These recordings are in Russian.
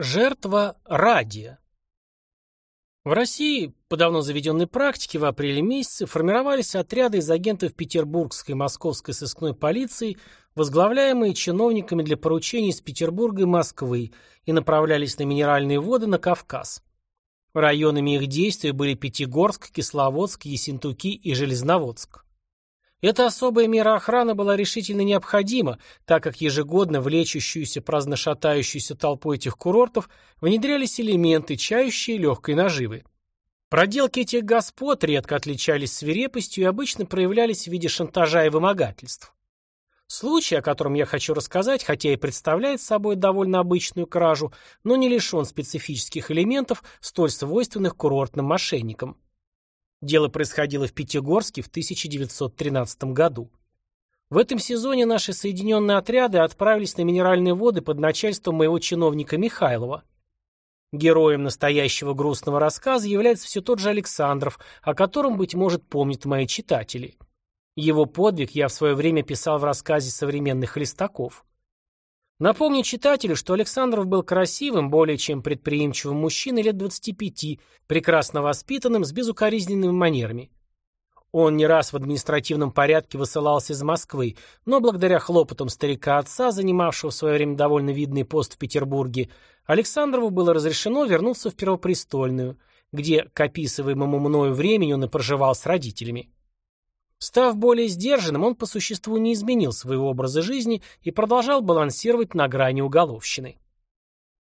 Жертва радия. В России, по давно заведенной практике, в апреле месяце формировались отряды из агентов Петербургской и Московской сыскной полиции, возглавляемые чиновниками для поручений из Петербурга и Москвы, и направлялись на минеральные воды на Кавказ. Районами их действия были Пятигорск, Кисловодск, Ессентуки и Железноводск. Эта особая мера охраны была решительно необходима, так как ежегодно в лечащуюся праздно шатающуюся толпу этих курортов внедрялись элементы, чающие легкой наживы. Проделки этих господ редко отличались свирепостью и обычно проявлялись в виде шантажа и вымогательств. Случай, о котором я хочу рассказать, хотя и представляет собой довольно обычную кражу, но не лишен специфических элементов, столь свойственных курортным мошенникам. Дело происходило в Пятигорске в 1913 году. В этом сезоне наши соединенные отряды отправились на минеральные воды под начальством моего чиновника Михайлова. Героем настоящего грустного рассказа является все тот же Александров, о котором, быть может, помнят мои читатели. Его подвиг я в свое время писал в рассказе современных листаков. Напомню читателю, что Александров был красивым, более чем предприимчивым мужчиной лет 25, прекрасно воспитанным, с безукоризненными манерами. Он не раз в административном порядке высылался из Москвы, но благодаря хлопотам старика-отца, занимавшего в свое время довольно видный пост в Петербурге, Александрову было разрешено вернуться в Первопрестольную, где к описываемому мною времени он и проживал с родителями. Став более сдержанным, он по существу не изменил своего образа жизни и продолжал балансировать на грани уголовщины.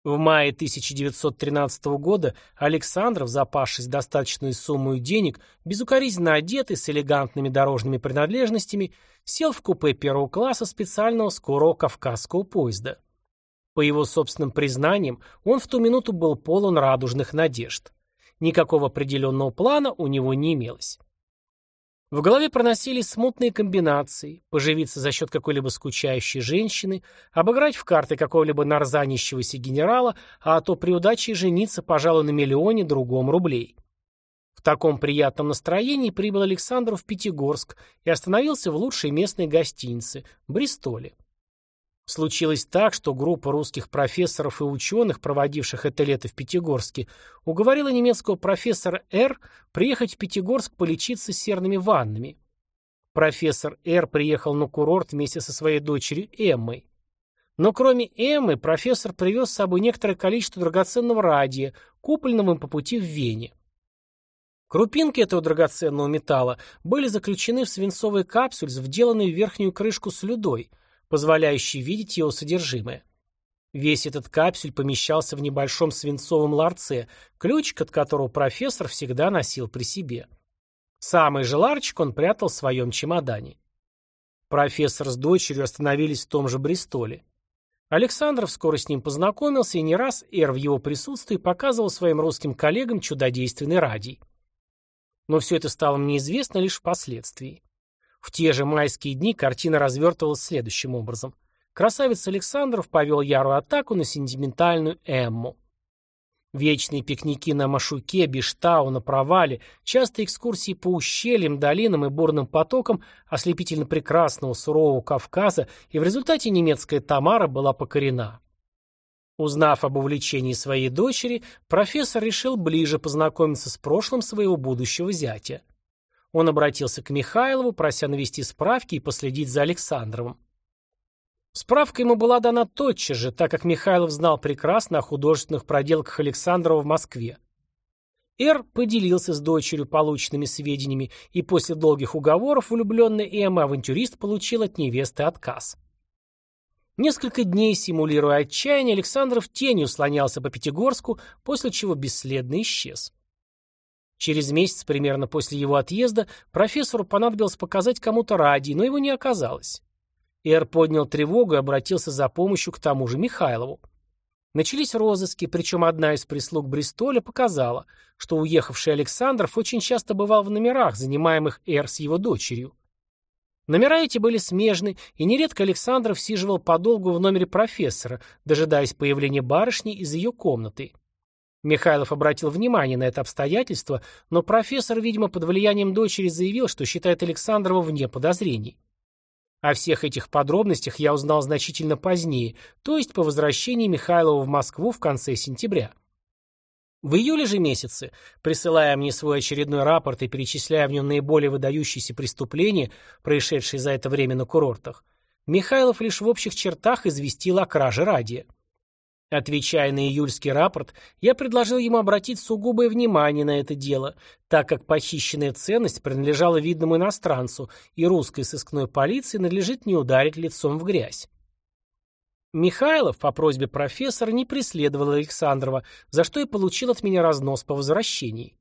В мае 1913 года Александров, запасшись достаточной суммой денег, безукоризненно одетый, с элегантными дорожными принадлежностями, сел в купе первого класса специального скорого кавказского поезда. По его собственным признаниям, он в ту минуту был полон радужных надежд. Никакого определенного плана у него не имелось. В голове проносились смутные комбинации, поживиться за счет какой-либо скучающей женщины, обыграть в карты какого-либо нарзанищегося генерала, а то при удаче жениться, пожалуй, на миллионе другом рублей. В таком приятном настроении прибыл Александр в Пятигорск и остановился в лучшей местной гостинице – Бристоле. Случилось так, что группа русских профессоров и ученых, проводивших это лето в Пятигорске, уговорила немецкого профессора Р. приехать в Пятигорск полечиться серными ваннами. Профессор Р. приехал на курорт вместе со своей дочерью Эммой. Но кроме Эммы, профессор привез с собой некоторое количество драгоценного радия, купленного им по пути в Вене. Крупинки этого драгоценного металла были заключены в свинцовый капсуль, вделанный в верхнюю крышку слюдой – позволяющий видеть его содержимое. Весь этот капсюль помещался в небольшом свинцовом ларце, ключик от которого профессор всегда носил при себе. Самый же ларчик он прятал в своем чемодане. Профессор с дочерью остановились в том же Бристоле. Александров скоро с ним познакомился, и не раз Эр в его присутствии показывал своим русским коллегам чудодейственный радий. Но все это стало мне известно лишь впоследствии. В те же майские дни картина развертывалась следующим образом. Красавец Александров повел ярую атаку на сентиментальную Эмму. Вечные пикники на Машуке, Биштау, на провале, частые экскурсии по ущельям, долинам и бурным потокам ослепительно прекрасного сурового Кавказа, и в результате немецкая Тамара была покорена. Узнав об увлечении своей дочери, профессор решил ближе познакомиться с прошлым своего будущего зятя. Он обратился к Михайлову, прося навести справки и последить за Александровым. Справка ему была дана тотчас же, так как Михайлов знал прекрасно о художественных проделках Александрова в Москве. Эр поделился с дочерью полученными сведениями, и после долгих уговоров влюбленный Эмма-авантюрист получил от невесты отказ. Несколько дней, симулируя отчаяние, Александров тенью слонялся по Пятигорску, после чего бесследно исчез. Через месяц примерно после его отъезда профессору понадобилось показать кому-то радий, но его не оказалось. Эр поднял тревогу и обратился за помощью к тому же Михайлову. Начались розыски, причем одна из прислуг Бристоля показала, что уехавший Александров очень часто бывал в номерах, занимаемых Эр с его дочерью. Номера эти были смежны, и нередко Александров сиживал подолгу в номере профессора, дожидаясь появления барышни из ее комнаты. Михайлов обратил внимание на это обстоятельство, но профессор, видимо, под влиянием дочери заявил, что считает Александрова вне подозрений. О всех этих подробностях я узнал значительно позднее, то есть по возвращении Михайлова в Москву в конце сентября. В июле же месяце, присылая мне свой очередной рапорт и перечисляя в нем наиболее выдающиеся преступления, происшедшие за это время на курортах, Михайлов лишь в общих чертах известил о краже радия. Отвечая на июльский рапорт, я предложил ему обратить сугубое внимание на это дело, так как похищенная ценность принадлежала видному иностранцу, и русской сыскной полиции надлежит не ударить лицом в грязь. Михайлов по просьбе профессора не преследовал Александрова, за что и получил от меня разнос по возвращении.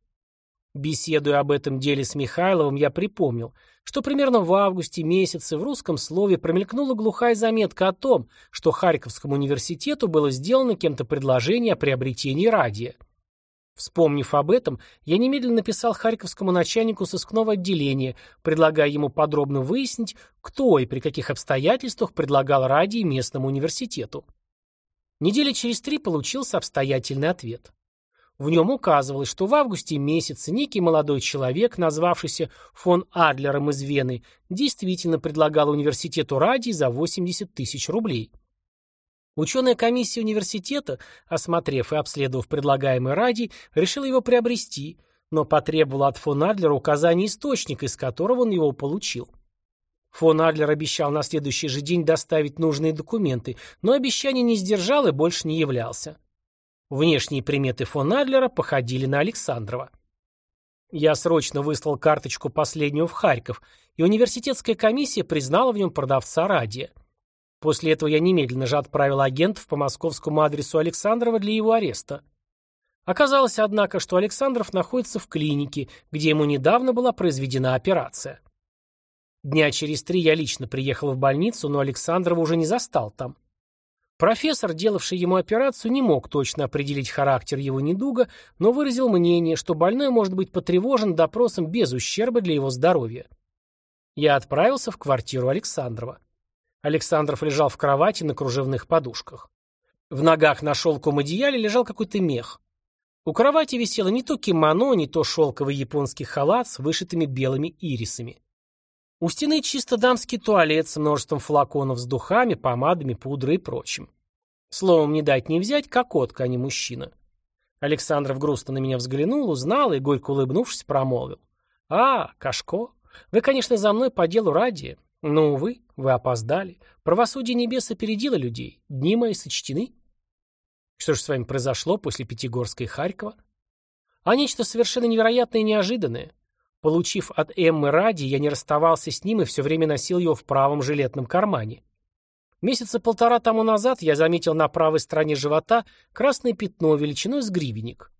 Беседуя об этом деле с Михайловым, я припомнил, что примерно в августе месяце в русском слове промелькнула глухая заметка о том, что Харьковскому университету было сделано кем-то предложение о приобретении радия. Вспомнив об этом, я немедленно написал харьковскому начальнику сыскного отделения, предлагая ему подробно выяснить, кто и при каких обстоятельствах предлагал радий местному университету. Недели через три получился обстоятельный ответ. В нем указывалось, что в августе месяце некий молодой человек, назвавшийся фон Адлером из Вены, действительно предлагал университету радий за 80 тысяч рублей. Ученая комиссия университета, осмотрев и обследовав предлагаемый радий, решила его приобрести, но потребовала от фон Адлера указания источника, из которого он его получил. Фон Адлер обещал на следующий же день доставить нужные документы, но обещание не сдержал и больше не являлся. Внешние приметы фон Адлера походили на Александрова. Я срочно выслал карточку последнего в Харьков, и университетская комиссия признала в нем продавца радия. После этого я немедленно же отправил агентов по московскому адресу Александрова для его ареста. Оказалось, однако, что Александров находится в клинике, где ему недавно была произведена операция. Дня через три я лично приехал в больницу, но Александрова уже не застал там. Профессор, делавший ему операцию, не мог точно определить характер его недуга, но выразил мнение, что больной может быть потревожен допросом без ущерба для его здоровья. Я отправился в квартиру Александрова. Александров лежал в кровати на кружевных подушках. В ногах на шелковом одеяле лежал какой-то мех. У кровати висело не то кимоно, не то шелковый японский халат с вышитыми белыми ирисами. У стены чисто дамский туалет с множеством флаконов с духами, помадами, пудрой и прочим. Словом, не дать не взять, кокотка, а не мужчина. Александров грустно на меня взглянул, узнал и, горько улыбнувшись, промолвил. «А, Кашко, вы, конечно, за мной по делу ради, но, увы, вы опоздали. Правосудие небес опередило людей. Дни мои сочтены». Что же с вами произошло после Пятигорска и Харькова? А нечто совершенно невероятное и неожиданное. Получив от Эммы ради, я не расставался с ним и все время носил его в правом жилетном кармане. Месяца полтора тому назад я заметил на правой стороне живота красное пятно величиной с гривенник.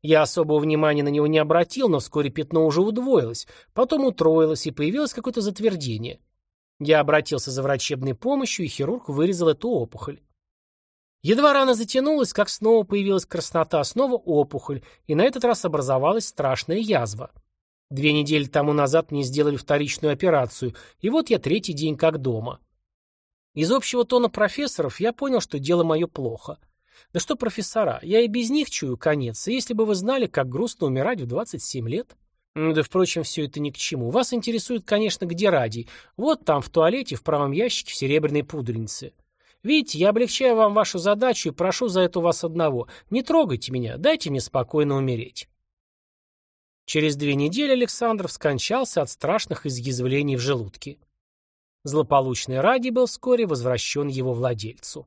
Я особого внимания на него не обратил, но вскоре пятно уже удвоилось, потом утроилось и появилось какое-то затвердение. Я обратился за врачебной помощью, и хирург вырезал эту опухоль. Едва рана затянулась, как снова появилась краснота, снова опухоль, и на этот раз образовалась страшная язва. Две недели тому назад мне сделали вторичную операцию, и вот я третий день как дома. Из общего тона профессоров я понял, что дело мое плохо. Да что профессора, я и без них чую конец, и если бы вы знали, как грустно умирать в 27 лет. Да, впрочем, все это ни к чему. Вас интересует, конечно, где радий. Вот там, в туалете, в правом ящике, в серебряной пудренице. Видите, я облегчаю вам вашу задачу и прошу за это у вас одного. Не трогайте меня, дайте мне спокойно умереть. Через две недели Александров скончался от страшных изъязвлений в желудке. Злополучный Ради был вскоре возвращен его владельцу.